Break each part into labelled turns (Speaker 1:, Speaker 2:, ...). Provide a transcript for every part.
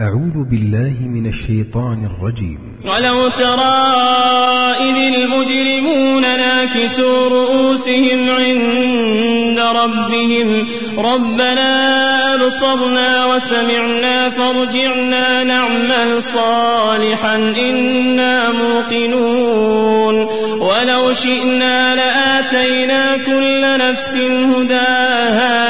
Speaker 1: أعوذ بالله من الشيطان الرجيم.
Speaker 2: ولو ترى إذ المجرمون ناكسوا رؤوسهم عند ربهم ربنا أبصرنا وسمعنا فارجعنا نعمل صالحا إنا موقنون. ولو شئنا لآتينا كل نفس هداها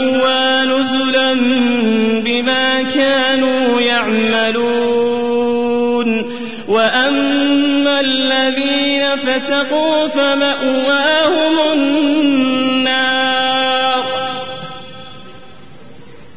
Speaker 2: المأوى نزلا بما كانوا يعملون وأما الذين فسقوا فمأواهم النار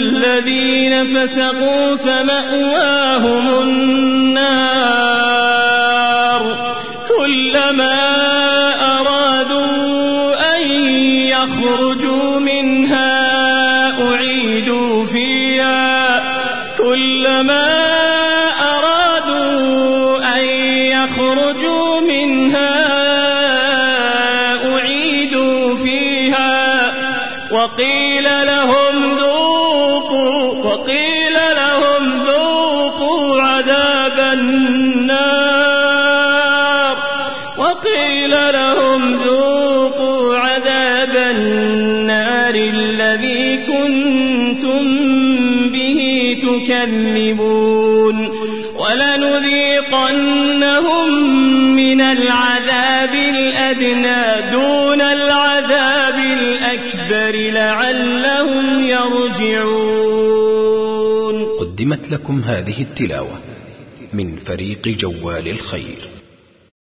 Speaker 2: الذين فسقوا فمأواهم النار كلما أرادوا أن يخرجوا منها أعيدوا فيها كلما أرادوا أن يخرجوا منها أعيدوا فيها وقيل لهم ذوقوا عذاب النار. وقيل لهم ذوقوا عذاب النار الذي كنتم به تكذبون. ولنذيقنهم من العذاب الأدنى دون العذاب الأكبر لعلهم يرجعون.
Speaker 1: قدمت لكم هذه التلاوة. من فريق جوال الخير.